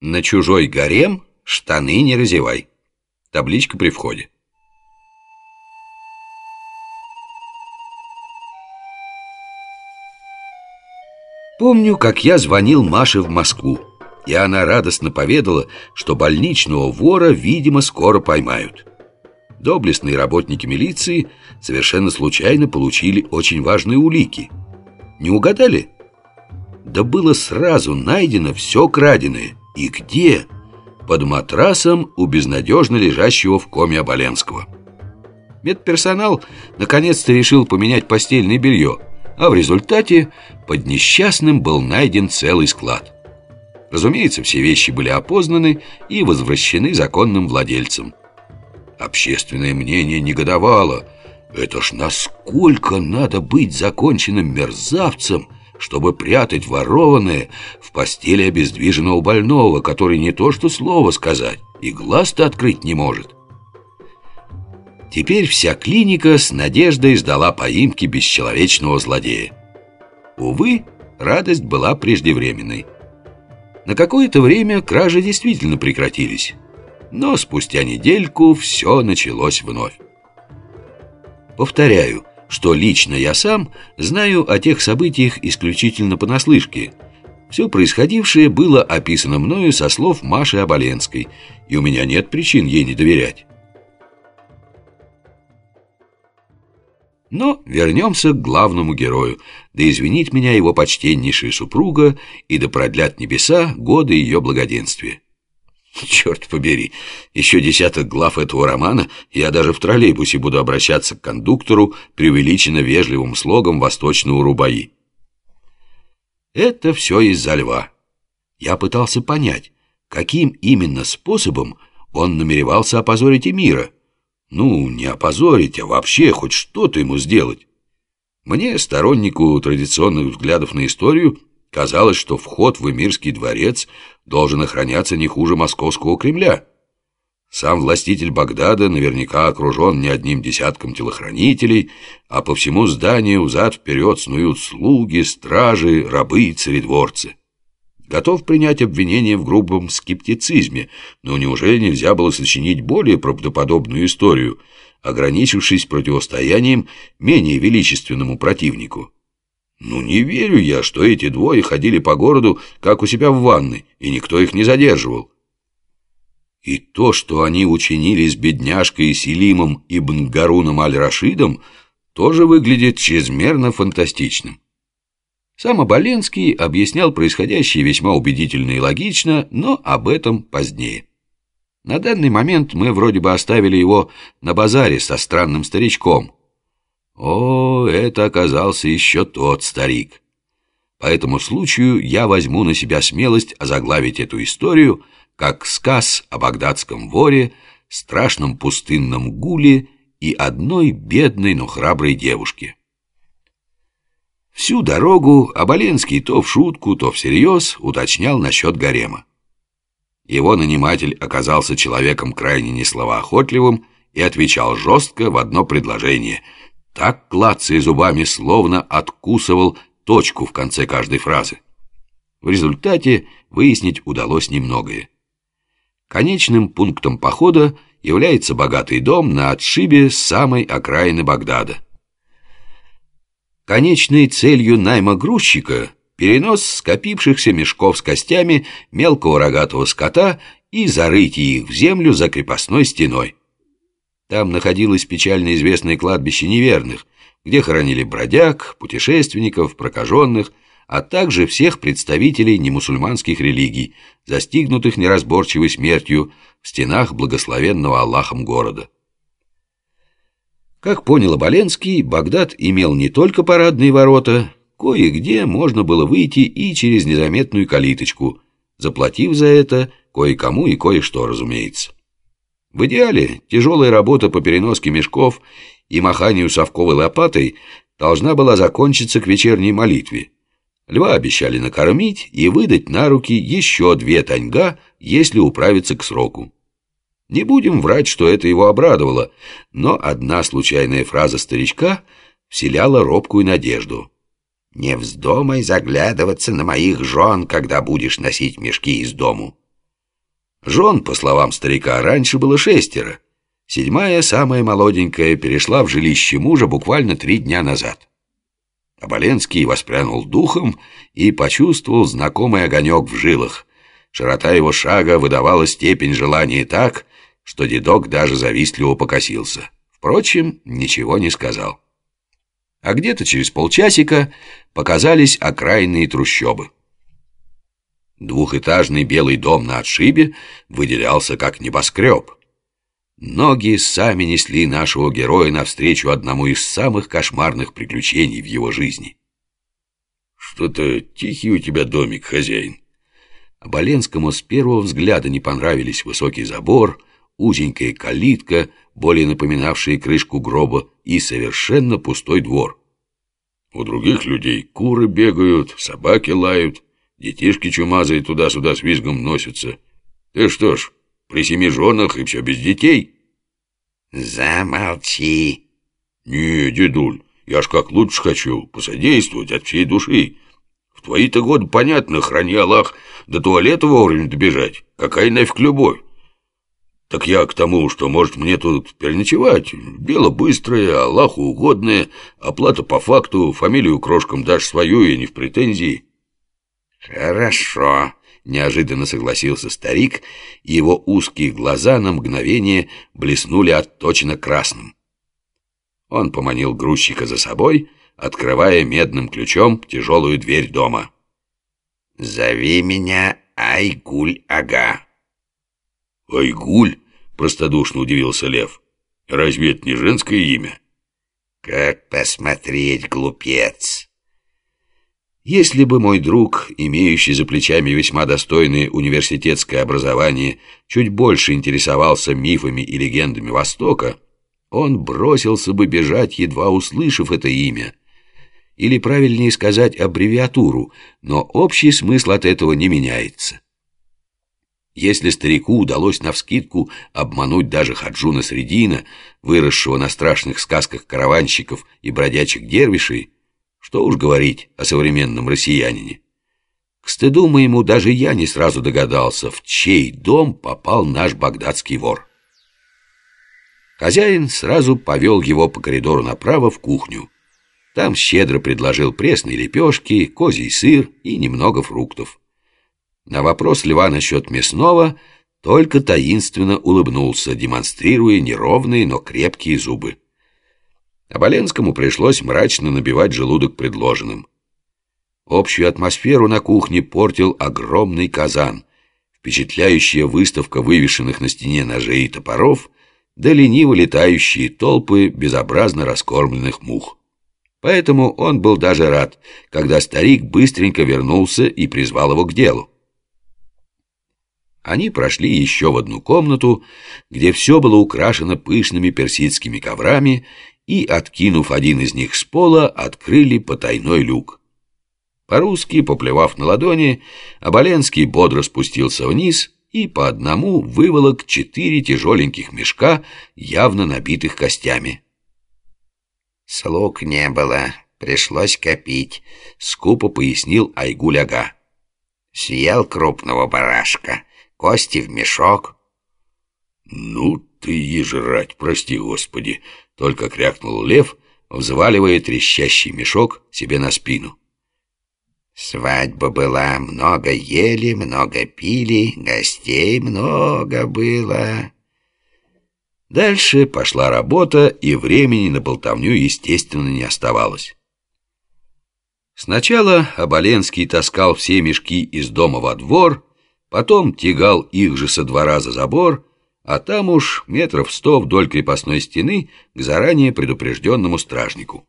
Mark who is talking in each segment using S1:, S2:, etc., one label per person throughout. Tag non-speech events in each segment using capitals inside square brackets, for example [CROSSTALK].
S1: На чужой гарем штаны не разевай. Табличка при входе. Помню, как я звонил Маше в Москву, и она радостно поведала, что больничного вора, видимо, скоро поймают. Доблестные работники милиции совершенно случайно получили очень важные улики. Не угадали? Да было сразу найдено все краденое. И где? Под матрасом у безнадежно лежащего в коме Оболенского. Медперсонал наконец-то решил поменять постельное белье, а в результате под несчастным был найден целый склад. Разумеется, все вещи были опознаны и возвращены законным владельцам. Общественное мнение негодовало. Это ж насколько надо быть законченным мерзавцем, чтобы прятать ворованное в постели обездвиженного больного, который не то что слово сказать, и глаз-то открыть не может. Теперь вся клиника с надеждой ждала поимки бесчеловечного злодея. Увы, радость была преждевременной. На какое-то время кражи действительно прекратились, но спустя недельку все началось вновь. Повторяю, что лично я сам знаю о тех событиях исключительно понаслышке. Все происходившее было описано мною со слов Маши Оболенской, и у меня нет причин ей не доверять. Но вернемся к главному герою, да извинит меня его почтеннейшая супруга, и да продлят небеса годы ее благоденствия. [LAUGHS] Черт побери, еще десяток глав этого романа, я даже в троллейбусе буду обращаться к кондуктору преувеличенно вежливым слогом восточного рубаи. Это все из-за льва. Я пытался понять, каким именно способом он намеревался опозорить Эмира — ну, не опозорить, а вообще хоть что-то ему сделать. Мне, стороннику традиционных взглядов на историю, казалось, что вход в Эмирский дворец должен охраняться не хуже московского Кремля. Сам властитель Багдада наверняка окружен не одним десятком телохранителей, а по всему зданию взад-вперед снуют слуги, стражи, рабы и царедворцы готов принять обвинение в грубом скептицизме, но неужели нельзя было сочинить более правдоподобную историю, ограничившись противостоянием менее величественному противнику? Ну, не верю я, что эти двое ходили по городу, как у себя в ванной, и никто их не задерживал. И то, что они учинили с бедняжкой Селимом и Гаруном Аль-Рашидом, тоже выглядит чрезмерно фантастичным. Сам Оболенский объяснял происходящее весьма убедительно и логично, но об этом позднее. На данный момент мы вроде бы оставили его на базаре со странным старичком. О, это оказался еще тот старик. По этому случаю я возьму на себя смелость озаглавить эту историю как сказ о багдадском воре, страшном пустынном гуле и одной бедной, но храброй девушке. Всю дорогу Оболенский то в шутку, то всерьез уточнял насчет гарема. Его наниматель оказался человеком крайне несловоохотливым и отвечал жестко в одно предложение, так клацая зубами, словно откусывал точку в конце каждой фразы. В результате выяснить удалось немногое. Конечным пунктом похода является богатый дом на отшибе самой окраины Багдада – Конечной целью найма грузчика перенос скопившихся мешков с костями мелкого рогатого скота и зарытие их в землю за крепостной стеной. Там находилось печально известное кладбище неверных, где хоронили бродяг, путешественников, прокаженных, а также всех представителей немусульманских религий, застигнутых неразборчивой смертью в стенах благословенного Аллахом города. Как понял Оболенский, Багдад имел не только парадные ворота, кое-где можно было выйти и через незаметную калиточку, заплатив за это кое-кому и кое-что, разумеется. В идеале тяжелая работа по переноске мешков и маханию совковой лопатой должна была закончиться к вечерней молитве. Льва обещали накормить и выдать на руки еще две таньга, если управиться к сроку. Не будем врать, что это его обрадовало, но одна случайная фраза старичка вселяла робкую надежду. «Не вздумай заглядываться на моих жен, когда будешь носить мешки из дому. Жен, по словам старика, раньше было шестеро. Седьмая, самая молоденькая, перешла в жилище мужа буквально три дня назад. Оболенский воспрянул духом и почувствовал знакомый огонек в жилах. Широта его шага выдавала степень желания так, что дедок даже завистливо покосился. Впрочем, ничего не сказал. А где-то через полчасика показались окраинные трущобы. Двухэтажный белый дом на отшибе выделялся как небоскреб. Ноги сами несли нашего героя навстречу одному из самых кошмарных приключений в его жизни. «Что-то тихий у тебя домик, хозяин». Оболенскому с первого взгляда не понравились высокий забор, узенькая калитка, более напоминавшая крышку гроба, и совершенно пустой двор. У других людей куры бегают, собаки лают, детишки чумазые туда-сюда с визгом носятся. Ты что ж, при семи женах и все без детей?»
S2: «Замолчи!»
S1: «Не, дедуль, я ж как лучше хочу, посодействовать от всей души. В твои-то годы, понятно, храни Аллах, до туалета вовремя добежать. Какая нафиг любовь? Так я к тому, что, может, мне тут переночевать. Дело быстрое, Аллаху угодное, оплата по факту, фамилию крошкам дашь свою и не в претензии».
S2: «Хорошо»,
S1: Неожиданно согласился старик, и его узкие глаза на мгновение блеснули отточено красным. Он поманил грузчика за собой, открывая медным ключом тяжелую дверь дома.
S2: «Зови меня Айгуль-ага».
S1: «Айгуль?» — простодушно удивился Лев. «Разве это не женское имя?»
S2: «Как посмотреть, глупец?»
S1: Если бы мой друг, имеющий за плечами весьма достойное университетское образование, чуть больше интересовался мифами и легендами Востока, он бросился бы бежать, едва услышав это имя. Или, правильнее сказать, аббревиатуру, но общий смысл от этого не меняется. Если старику удалось навскидку обмануть даже Хаджуна Средина, выросшего на страшных сказках караванщиков и бродячих дервишей, что уж говорить о современном россиянине. К стыду моему даже я не сразу догадался, в чей дом попал наш багдадский вор. Хозяин сразу повел его по коридору направо в кухню. Там щедро предложил пресные лепешки, козий сыр и немного фруктов. На вопрос Льва насчет мясного только таинственно улыбнулся, демонстрируя неровные, но крепкие зубы. Оболенскому пришлось мрачно набивать желудок предложенным. Общую атмосферу на кухне портил огромный казан, впечатляющая выставка вывешенных на стене ножей и топоров, да лениво летающие толпы безобразно раскормленных мух. Поэтому он был даже рад, когда старик быстренько вернулся и призвал его к делу. Они прошли еще в одну комнату, где все было украшено пышными персидскими коврами и, откинув один из них с пола, открыли потайной люк. По-русски, поплевав на ладони, Оболенский бодро спустился вниз и по одному выволок четыре тяжеленьких мешка, явно набитых костями.
S2: «Слуг не было, пришлось копить», —
S1: скупо пояснил Айгуль-ага.
S2: «Съел крупного барашка, кости в мешок».
S1: «Ну ты и жрать, прости господи!» Только крякнул лев, взваливая трещащий мешок себе на спину.
S2: Свадьба была, много ели, много пили, гостей много было.
S1: Дальше пошла работа, и времени на болтовню, естественно, не оставалось. Сначала Оболенский таскал все мешки из дома во двор, потом тягал их же со двора за забор, а там уж метров сто вдоль крепостной стены к заранее предупрежденному стражнику.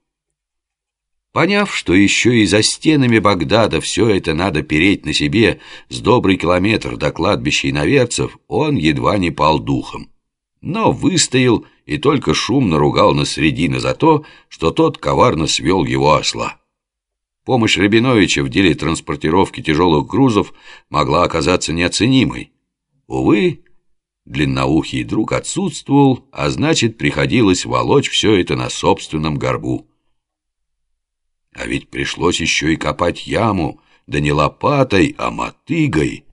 S1: Поняв, что еще и за стенами Багдада все это надо переть на себе с добрый километр до кладбища иноверцев, он едва не пал духом. Но выстоял и только шумно ругал на средина за то, что тот коварно свел его осла. Помощь Рабиновича в деле транспортировки тяжелых грузов могла оказаться неоценимой. Увы, Длинноухий друг отсутствовал, а значит, приходилось волочь все это на собственном горбу. А ведь пришлось еще и копать яму, да не лопатой, а мотыгой.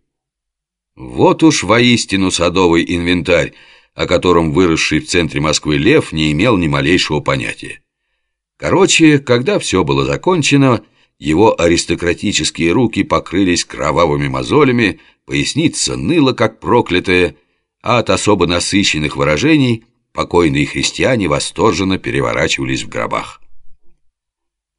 S1: Вот уж воистину садовый инвентарь, о котором выросший в центре Москвы лев не имел ни малейшего понятия. Короче, когда все было закончено, его аристократические руки покрылись кровавыми мозолями, поясница ныла, как проклятая, а от особо насыщенных выражений покойные христиане восторженно переворачивались в гробах.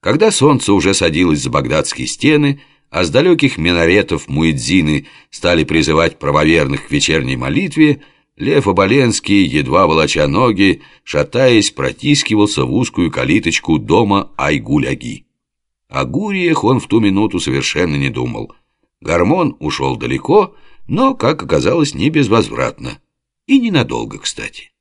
S1: Когда солнце уже садилось за багдадские стены, а с далеких минаретов муэдзины стали призывать правоверных к вечерней молитве, Лев Оболенский, едва волоча ноги, шатаясь, протискивался в узкую калиточку дома Айгуляги. О Гуриях он в ту минуту совершенно не думал. Гормон ушел далеко, но, как оказалось, не безвозвратно. И ненадолго, кстати.